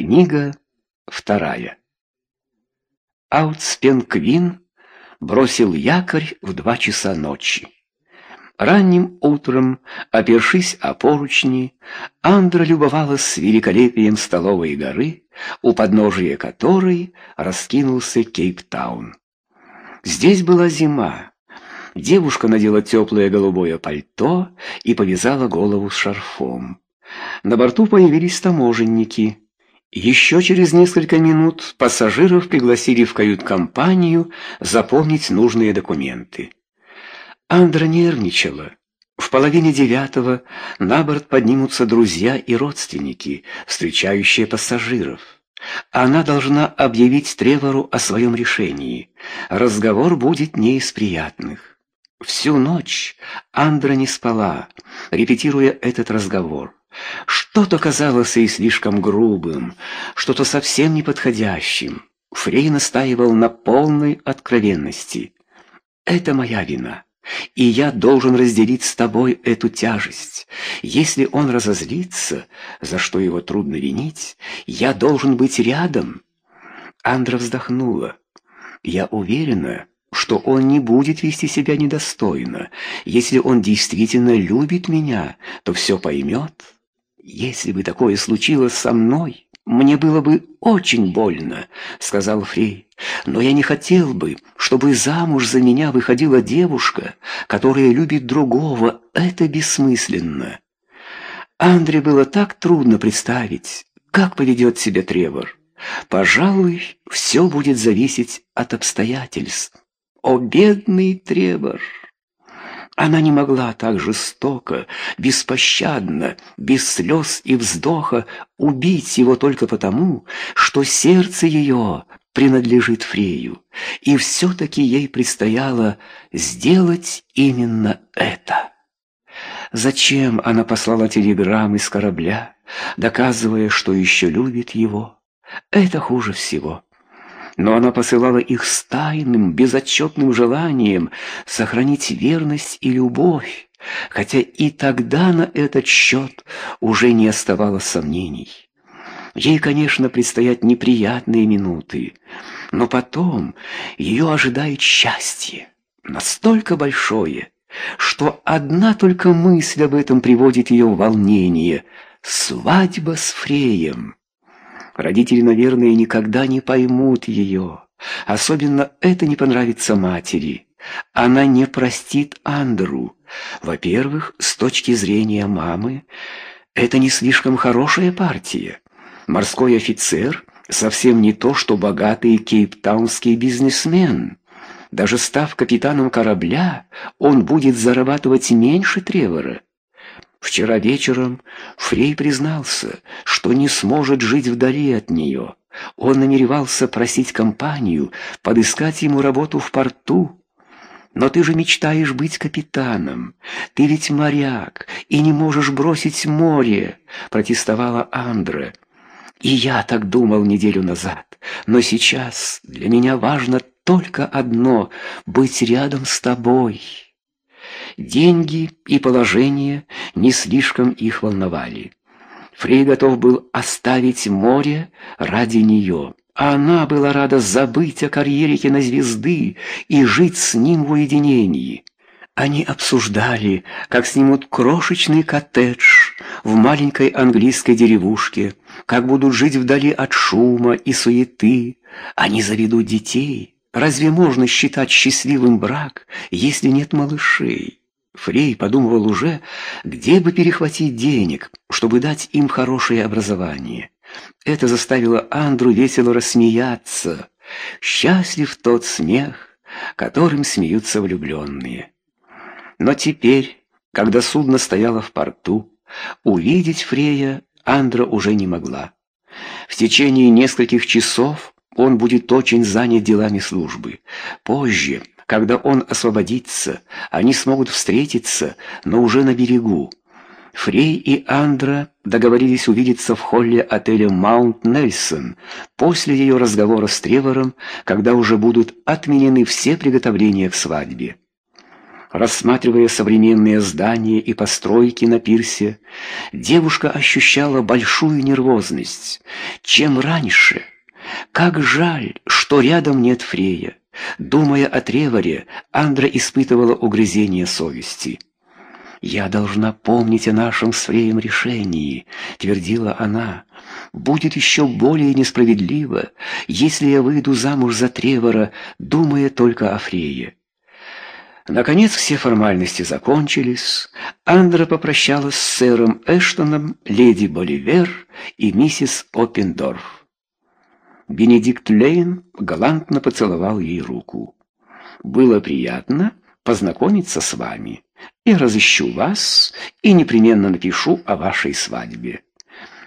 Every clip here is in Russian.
Книга вторая. Аутспенквин бросил якорь в два часа ночи. Ранним утром, опершись о поручни, Андра любовалась великолепием столовой горы, у подножия которой раскинулся Кейптаун. Здесь была зима. Девушка надела теплое голубое пальто и повязала голову с шарфом. На борту появились таможенники. Еще через несколько минут пассажиров пригласили в кают-компанию заполнить нужные документы. Андра нервничала. В половине девятого на борт поднимутся друзья и родственники, встречающие пассажиров. Она должна объявить Тревору о своем решении. Разговор будет не из приятных. Всю ночь Андра не спала, репетируя этот разговор. Что-то казалось ей слишком грубым, что-то совсем неподходящим. Фрей настаивал на полной откровенности. «Это моя вина, и я должен разделить с тобой эту тяжесть. Если он разозлится, за что его трудно винить, я должен быть рядом». Андра вздохнула. «Я уверена, что он не будет вести себя недостойно. Если он действительно любит меня, то все поймет». «Если бы такое случилось со мной, мне было бы очень больно», — сказал Фрей. «Но я не хотел бы, чтобы замуж за меня выходила девушка, которая любит другого. Это бессмысленно». Андре было так трудно представить, как поведет себя Тревор. Пожалуй, все будет зависеть от обстоятельств. О, бедный Тревор! Она не могла так жестоко, беспощадно, без слез и вздоха убить его только потому, что сердце ее принадлежит Фрею, и все-таки ей предстояло сделать именно это. Зачем она послала телеграммы с корабля, доказывая, что еще любит его? Это хуже всего но она посылала их с тайным, безотчетным желанием сохранить верность и любовь, хотя и тогда на этот счет уже не оставалось сомнений. Ей, конечно, предстоят неприятные минуты, но потом ее ожидает счастье, настолько большое, что одна только мысль об этом приводит ее в волнение — свадьба с Фреем. Родители, наверное, никогда не поймут ее. Особенно это не понравится матери. Она не простит Андру. Во-первых, с точки зрения мамы, это не слишком хорошая партия. Морской офицер совсем не то, что богатый кейптаунский бизнесмен. Даже став капитаном корабля, он будет зарабатывать меньше Тревора. Вчера вечером Фрей признался, что не сможет жить вдали от нее. Он намеревался просить компанию подыскать ему работу в порту. «Но ты же мечтаешь быть капитаном. Ты ведь моряк и не можешь бросить море», — протестовала Андра. «И я так думал неделю назад, но сейчас для меня важно только одно — быть рядом с тобой». Деньги и положение не слишком их волновали. Фрей готов был оставить море ради нее, а она была рада забыть о карьере кинозвезды и жить с ним в уединении. Они обсуждали, как снимут крошечный коттедж в маленькой английской деревушке, как будут жить вдали от шума и суеты. Они заведут детей. Разве можно считать счастливым брак, если нет малышей? Фрей подумывал уже, где бы перехватить денег, чтобы дать им хорошее образование. Это заставило Андру весело рассмеяться. Счастлив тот смех, которым смеются влюбленные. Но теперь, когда судно стояло в порту, увидеть Фрея Андра уже не могла. В течение нескольких часов он будет очень занят делами службы. Позже, когда он освободится, они смогут встретиться, но уже на берегу. Фрей и Андра договорились увидеться в холле отеля «Маунт Нельсон» после ее разговора с Тревором, когда уже будут отменены все приготовления к свадьбе. Рассматривая современные здания и постройки на пирсе, девушка ощущала большую нервозность. Чем раньше? Как жаль, что рядом нет Фрея. Думая о Треворе, Андра испытывала угрызение совести. «Я должна помнить о нашем с Фреем решении», — твердила она. «Будет еще более несправедливо, если я выйду замуж за Тревора, думая только о Фрее». Наконец все формальности закончились. Андра попрощалась с сэром Эштоном, леди Боливер и миссис Оппендорф. Бенедикт Лейн галантно поцеловал ей руку. «Было приятно познакомиться с вами. Я разыщу вас и непременно напишу о вашей свадьбе».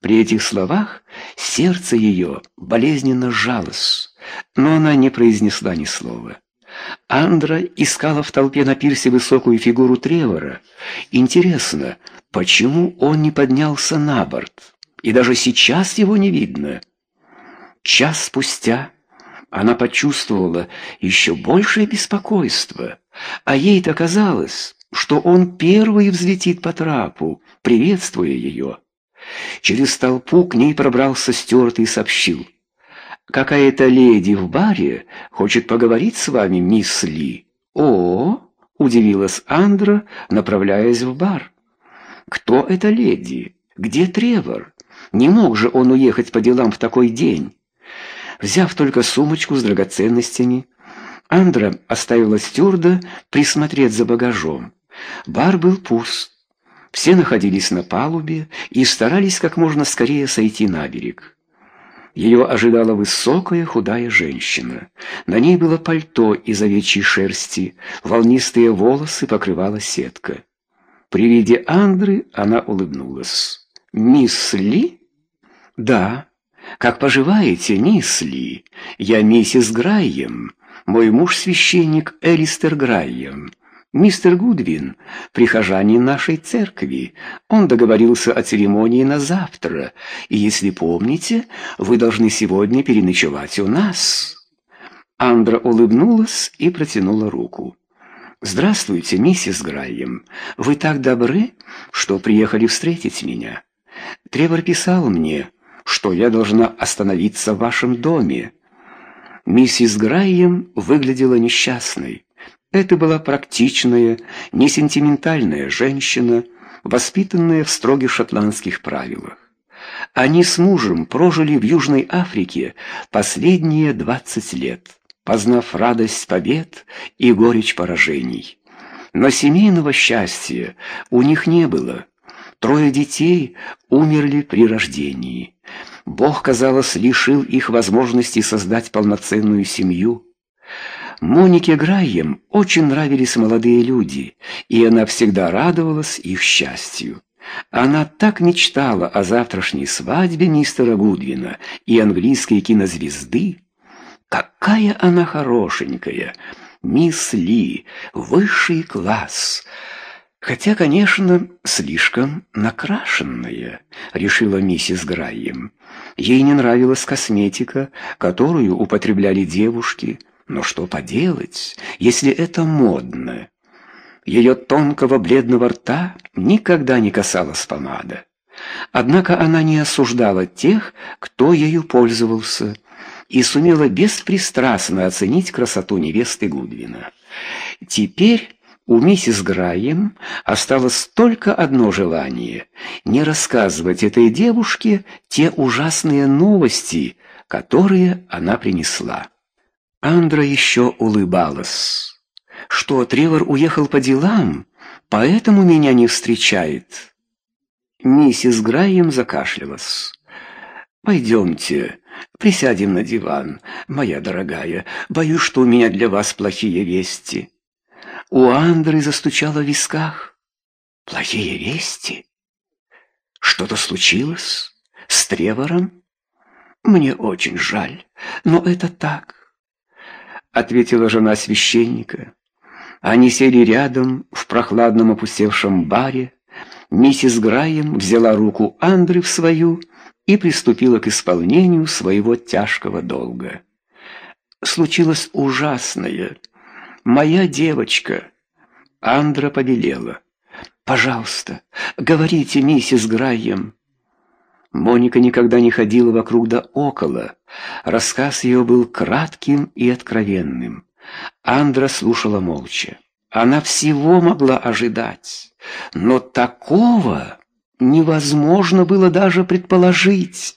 При этих словах сердце ее болезненно сжалось, но она не произнесла ни слова. Андра искала в толпе на пирсе высокую фигуру Тревора. Интересно, почему он не поднялся на борт? И даже сейчас его не видно. Час спустя она почувствовала еще большее беспокойство, а ей-то казалось, что он первый взлетит по трапу, приветствуя ее. Через толпу к ней пробрался Стюарт и сообщил. Какая-то леди в баре хочет поговорить с вами, мисс Ли. О, удивилась Андра, направляясь в бар. Кто эта леди? Где Тревор? Не мог же он уехать по делам в такой день? Взяв только сумочку с драгоценностями, Андра оставила стюарда присмотреть за багажом. Бар был пуст. Все находились на палубе и старались как можно скорее сойти на берег. Ее ожидала высокая худая женщина. На ней было пальто из овечьей шерсти, волнистые волосы покрывала сетка. При виде Андры она улыбнулась. «Мисс Ли?» «Да. Как поживаете, мисс Ли? Я миссис Грайем. Мой муж священник Элистер Грайем. «Мистер Гудвин, прихожанин нашей церкви. Он договорился о церемонии на завтра, и, если помните, вы должны сегодня переночевать у нас». Андра улыбнулась и протянула руку. «Здравствуйте, миссис Грайем. Вы так добры, что приехали встретить меня. Тревор писал мне, что я должна остановиться в вашем доме». Миссис Грайем выглядела несчастной. Это была практичная, не сентиментальная женщина, воспитанная в строгих шотландских правилах. Они с мужем прожили в Южной Африке последние 20 лет, познав радость побед и горечь поражений. Но семейного счастья у них не было. Трое детей умерли при рождении. Бог, казалось, лишил их возможности создать полноценную семью. Монике Грайем очень нравились молодые люди, и она всегда радовалась их счастью. Она так мечтала о завтрашней свадьбе мистера Гудвина и английской кинозвезды. Какая она хорошенькая! Мисс Ли, высший класс. Хотя, конечно, слишком накрашенная, решила миссис Грайем. Ей не нравилась косметика, которую употребляли девушки – но что поделать, если это модно? Ее тонкого бледного рта никогда не касалась помада. Однако она не осуждала тех, кто ею пользовался, и сумела беспристрастно оценить красоту невесты Гудвина. Теперь у миссис Грайем осталось только одно желание — не рассказывать этой девушке те ужасные новости, которые она принесла. Андра еще улыбалась. Что, Тревор уехал по делам, поэтому меня не встречает. Миссис Грайем закашлялась. «Пойдемте, присядем на диван, моя дорогая. Боюсь, что у меня для вас плохие вести». У Андры застучало в висках. «Плохие вести? Что-то случилось? С Тревором? Мне очень жаль, но это так ответила жена священника. Они сели рядом в прохладном опустевшем баре. Миссис Грайем взяла руку Андры в свою и приступила к исполнению своего тяжкого долга. Случилось ужасное. Моя девочка. Андра побелела. «Пожалуйста, говорите, миссис Грайем». Моника никогда не ходила вокруг да около. Рассказ ее был кратким и откровенным. Андра слушала молча. Она всего могла ожидать, но такого невозможно было даже предположить.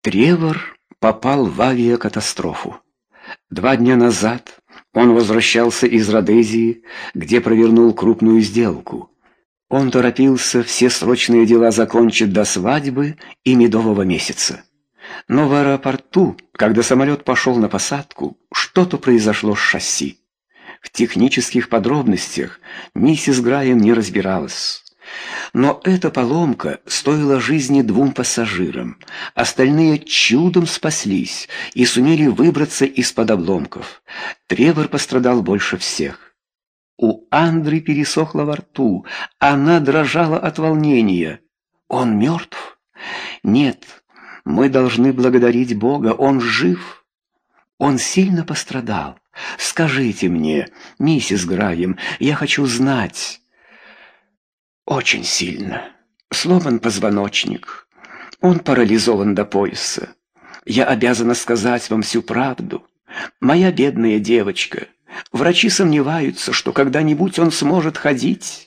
Тревор попал в авиакатастрофу. Два дня назад он возвращался из Родезии, где провернул крупную сделку. Он торопился все срочные дела закончить до свадьбы и медового месяца. Но в аэропорту, когда самолет пошел на посадку, что-то произошло с шасси. В технических подробностях миссис Грайем не разбиралась. Но эта поломка стоила жизни двум пассажирам. Остальные чудом спаслись и сумели выбраться из-под обломков. Тревор пострадал больше всех. У Андры пересохло во рту, она дрожала от волнения. Он мертв? Нет, мы должны благодарить Бога, он жив. Он сильно пострадал. Скажите мне, миссис Граем, я хочу знать. Очень сильно. Сломан позвоночник. Он парализован до пояса. Я обязана сказать вам всю правду. Моя бедная девочка. Врачи сомневаются, что когда-нибудь он сможет ходить.